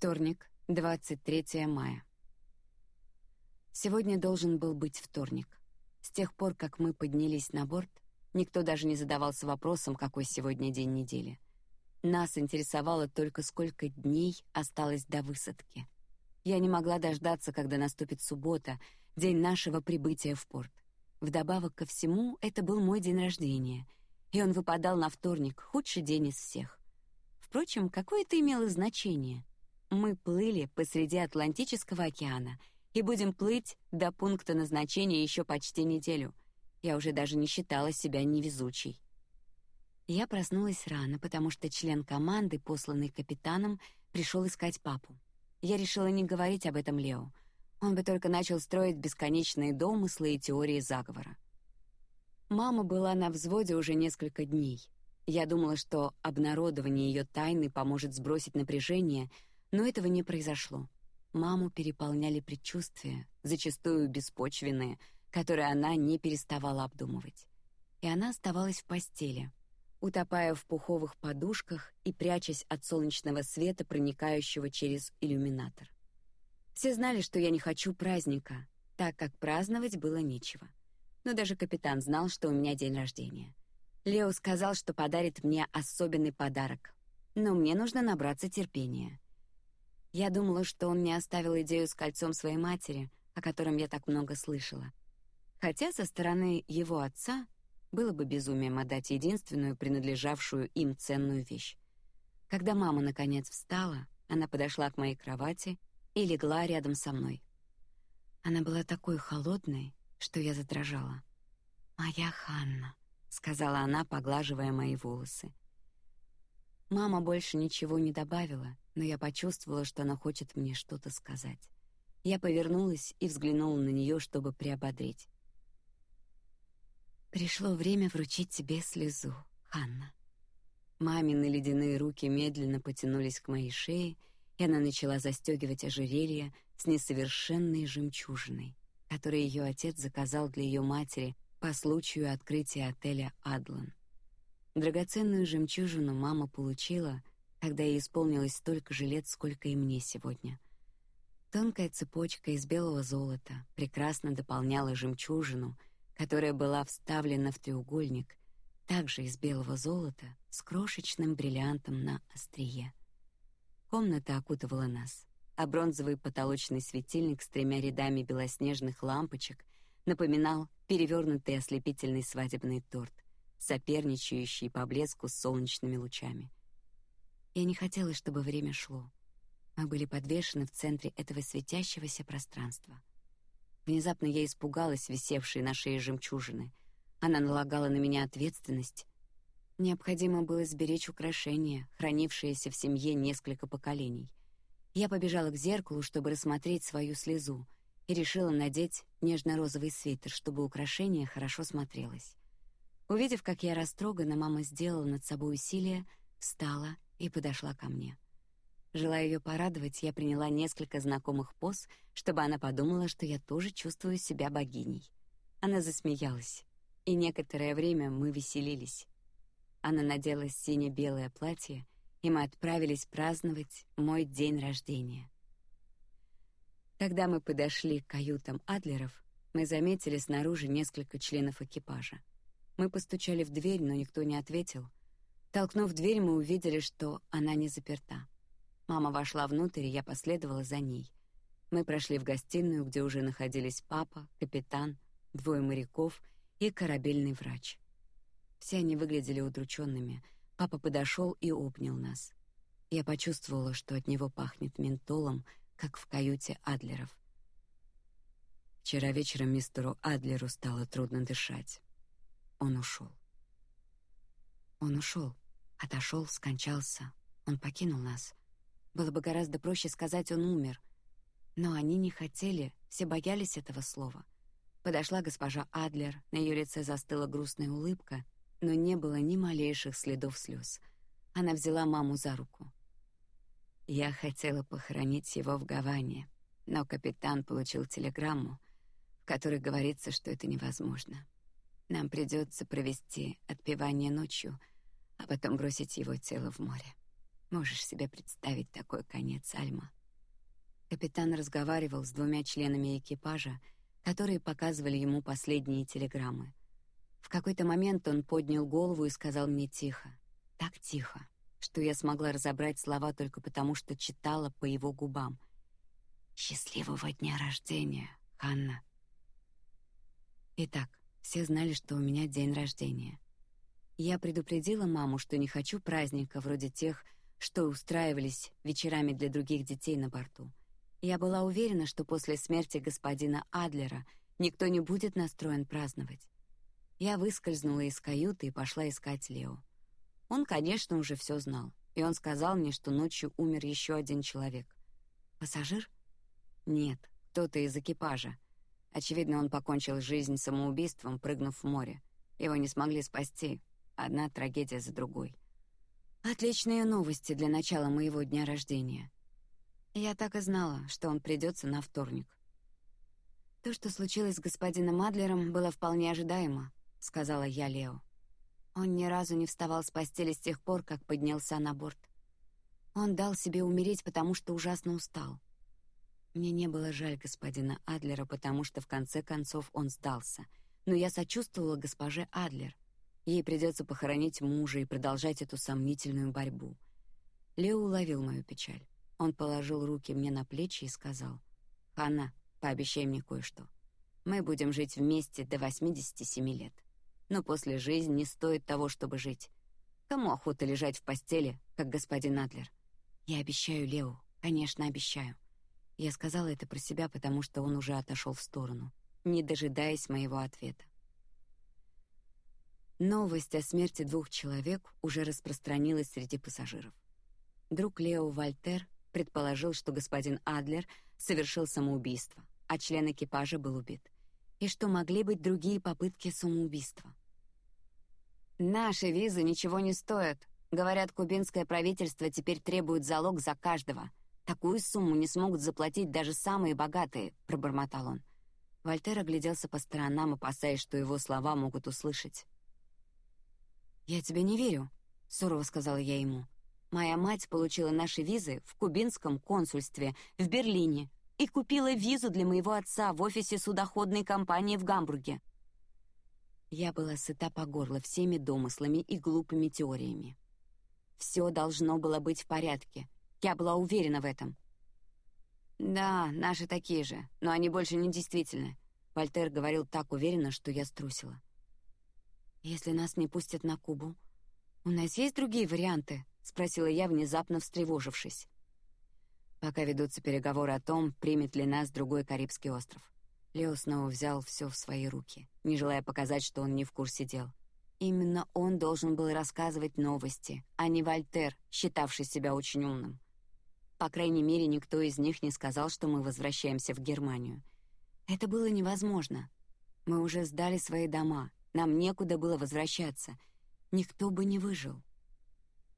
Вторник, 23 мая. Сегодня должен был быть вторник. С тех пор, как мы поднялись на борт, никто даже не задавался вопросом, какой сегодня день недели. Нас интересовало только, сколько дней осталось до высадки. Я не могла дождаться, когда наступит суббота, день нашего прибытия в порт. Вдобавок ко всему, это был мой день рождения, и он выпадал на вторник, худший день из всех. Впрочем, какое это имело значение? Мы плыли посреди Атлантического океана и будем плыть до пункта назначения еще почти неделю. Я уже даже не считала себя невезучей. Я проснулась рано, потому что член команды, посланный капитаном, пришел искать папу. Я решила не говорить об этом Лео. Он бы только начал строить бесконечные домыслы и теории заговора. Мама была на взводе уже несколько дней. Я думала, что обнародование ее тайны поможет сбросить напряжение, но этого не произошло. Маму переполняли предчувствия, зачастую беспочвенные, которые она не переставала обдумывать. И она оставалась в постели, утопая в пуховых подушках и прячась от солнечного света, проникающего через иллюминатор. Все знали, что я не хочу праздника, так как праздновать было нечего. Но даже капитан знал, что у меня день рождения. Лео сказал, что подарит мне особенный подарок, но мне нужно набраться терпения. Я думала, что он не оставил идею с кольцом своей матери, о котором я так много слышала. Хотя со стороны его отца было бы безумием отдать единственную принадлежавшую им ценную вещь. Когда мама наконец встала, она подошла к моей кровати и легла рядом со мной. Она была такой холодной, что я задрожала. Моя Ханна, сказала она, поглаживая мои волосы. Мама больше ничего не добавила, но я почувствовала, что она хочет мне что-то сказать. Я повернулась и взглянула на нее, чтобы приободрить. Пришло время вручить тебе слезу, Ханна. Мамины ледяные руки медленно потянулись к моей шее, и она начала застегивать ожерелье с несовершенной жемчужиной, которое ее отец заказал для ее матери по случаю открытия отеля Адлан. Драгоценную жемчужину мама получила, когда ей исполнилось столько же лет, сколько и мне сегодня. Тонкая цепочка из белого золота прекрасно дополняла жемчужину — которая была вставлена в треугольник, также из белого золота, с крошечным бриллиантом на острие. Комната окутывала нас, а бронзовый потолочный светильник с тремя рядами белоснежных лампочек напоминал перевернутый ослепительный свадебный торт, соперничающий по блеску с солнечными лучами. Я не хотела, чтобы время шло. Мы были подвешены в центре этого светящегося пространства. Внезапно я испугалась висевшей на шее жемчужины. Она налагала на меня ответственность. Необходимо было сберечь украшения, хранившиеся в семье несколько поколений. Я побежала к зеркалу, чтобы рассмотреть свою слезу, и решила надеть нежно-розовый свитер, чтобы украшение хорошо смотрелось. Увидев, как я растрогана, мама сделала над собой усилие, встала и подошла ко мне. Желая ее порадовать, я приняла несколько знакомых поз, чтобы она подумала, что я тоже чувствую себя богиней. Она засмеялась, и некоторое время мы веселились. Она надела сине-белое платье, и мы отправились праздновать мой день рождения. Когда мы подошли к каютам Адлеров, мы заметили снаружи несколько членов экипажа. Мы постучали в дверь, но никто не ответил. Толкнув дверь, мы увидели, что она не заперта. Мама вошла внутрь, и я последовала за ней. Мы прошли в гостиную, где уже находились папа, капитан, двое моряков и корабельный врач. Все они выглядели удрученными. Папа подошел и обнял нас. Я почувствовала, что от него пахнет ментолом, как в каюте Адлеров. Вчера вечером мистеру Адлеру стало трудно дышать. Он ушел. Он ушел, отошел, скончался. Он покинул нас. Было бы гораздо проще сказать «он умер». Но они не хотели, все боялись этого слова. Подошла госпожа Адлер, на ее лице застыла грустная улыбка, но не было ни малейших следов слез. Она взяла маму за руку. Я хотела похоронить его в Гаване, но капитан получил телеграмму, в которой говорится, что это невозможно. Нам придется провести отпевание ночью, а потом бросить его тело в море. Можешь себе представить такой конец, Альма. Капитан разговаривал с двумя членами экипажа, которые показывали ему последние телеграммы. В какой-то момент он поднял голову и сказал мне тихо, так тихо, что я смогла разобрать слова только потому, что читала по его губам. Счастливого дня рождения, Ханна. Итак, все знали, что у меня день рождения. Я предупредила маму, что не хочу праздника вроде тех, что устраивались вечерами для других детей на борту. Я была уверена, что после смерти господина Адлера никто не будет настроен праздновать. Я выскользнула из каюты и пошла искать Лео. Он, конечно, уже все знал, и он сказал мне, что ночью умер еще один человек. Пассажир? Нет, кто-то из экипажа. Очевидно, он покончил жизнь самоубийством, прыгнув в море. Его не смогли спасти. Одна трагедия за другой. Отличные новости для начала моего дня рождения. Я так и знала, что он придется на вторник. То, что случилось с господином Адлером, было вполне ожидаемо, сказала я Лео. Он ни разу не вставал с постели с тех пор, как поднялся на борт. Он дал себе умереть, потому что ужасно устал. Мне не было жаль господина Адлера, потому что в конце концов он сдался. Но я сочувствовала госпоже Адлер. Ей придется похоронить мужа и продолжать эту сомнительную борьбу. Лео уловил мою печаль. Он положил руки мне на плечи и сказал: "Ханна, пообещай мне кое-что. Мы будем жить вместе до 87 лет. Но после жизни не стоит того, чтобы жить. Кому охота лежать в постели, как господин Адлер? Я обещаю, Лео, конечно, обещаю. Я сказала это про себя, потому что он уже отошел в сторону, не дожидаясь моего ответа. Новость о смерти двух человек уже распространилась среди пассажиров. Друг Лео Вальтер предположил, что господин Адлер совершил самоубийство, а член экипажа был убит, и что могли быть другие попытки самоубийства. Наши визы ничего не стоят. Говорят, кубинское правительство теперь требует залог за каждого. Такую сумму не смогут заплатить даже самые богатые, пробормотал он. Вальтер огляделся по сторонам, опасаясь, что его слова могут услышать. Я тебе не верю, сурово сказала я ему. Моя мать получила наши визы в кубинском консульстве в Берлине и купила визу для моего отца в офисе судоходной компании в Гамбурге. Я была сыта по горло всеми домыслами и глупыми теориями. Все должно было быть в порядке. Я была уверена в этом. Да, наши такие же, но они больше не действительны. Вальтер говорил так уверенно, что я струсила. Если нас не пустят на Кубу, у нас есть другие варианты, спросила я внезапно встревожившись. Пока ведутся переговоры о том, примет ли нас другой Карибский остров. Лео снова взял все в свои руки, не желая показать, что он не в курсе дел. Именно он должен был рассказывать новости, а не Вальтер, считавший себя очень умным. По крайней мере, никто из них не сказал, что мы возвращаемся в Германию. Это было невозможно. Мы уже сдали свои дома, нам некуда было возвращаться. Никто бы не выжил.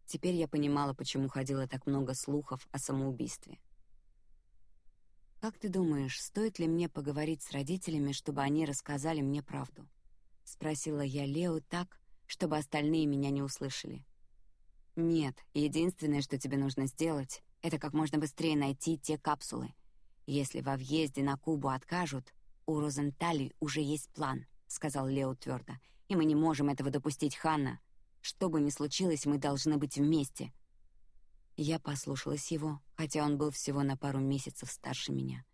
Теперь я понимала, почему ходило так много слухов о самоубийстве. Как ты думаешь, стоит ли мне поговорить с родителями, чтобы они рассказали мне правду? спросила я Лео так, чтобы остальные меня не услышали. Нет, единственное, что тебе нужно сделать, это как можно быстрее найти те капсулы. Если во въезде на Кубу откажут, у Розентали уже есть план, сказал Лео твердо, и мы не можем этого допустить, Ханна. Что бы ни случилось, мы должны быть вместе. Я послушалась его, хотя он был всего на пару месяцев старше меня.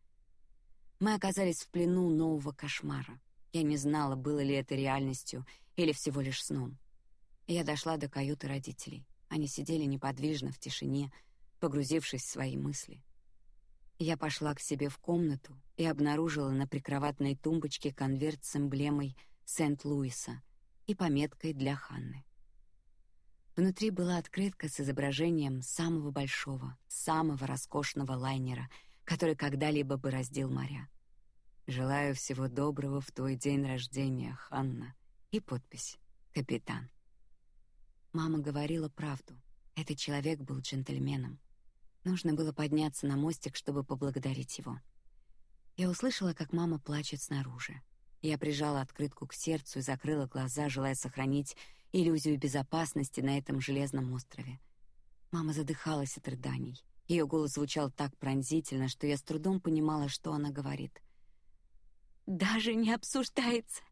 Мы оказались в плену нового кошмара. Я не знала, было ли это реальностью или всего лишь сном. Я дошла до каюты родителей. Они сидели неподвижно в тишине, погрузившись в свои мысли. Я пошла к себе в комнату и обнаружила на прикроватной тумбочке конверт с эмблемой Сент-Луиса и пометкой для Ханны. Внутри была открытка с изображением самого большого, самого роскошного лайнера, который когда-либо бы раздел моря. Желаю всего доброго в твой день рождения, Ханна. И подпись: Капитан. Мама говорила правду. Этот человек был джентльменом. Нужно было подняться на мостик, чтобы поблагодарить его. Я услышала, как мама плачет снаружи. Я прижала открытку к сердцу и закрыла глаза, желая сохранить иллюзию безопасности на этом железном острове. Мама задыхалась от рыданий. Ее голос звучал так пронзительно, что я с трудом понимала, что она говорит. Даже не обсуждается.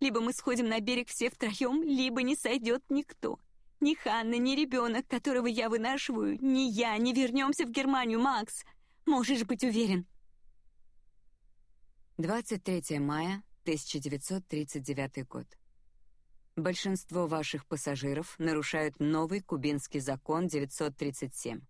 Либо мы сходим на берег все втроем, либо не сойдет никто. Ни Ханна, ни ребенок, которого я вынашиваю, ни я не вернемся в Германию, Макс. Можешь быть уверен. 23 мая 1939 год. Большинство ваших пассажиров нарушают новый кубинский закон 937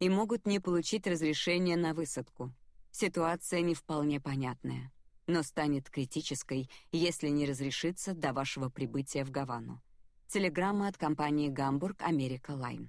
и могут не получить разрешение на высадку. Ситуация не вполне понятная, но станет критической, если не разрешится до вашего прибытия в Гавану. Телеграмма от компании Гамбург Америка Лайн.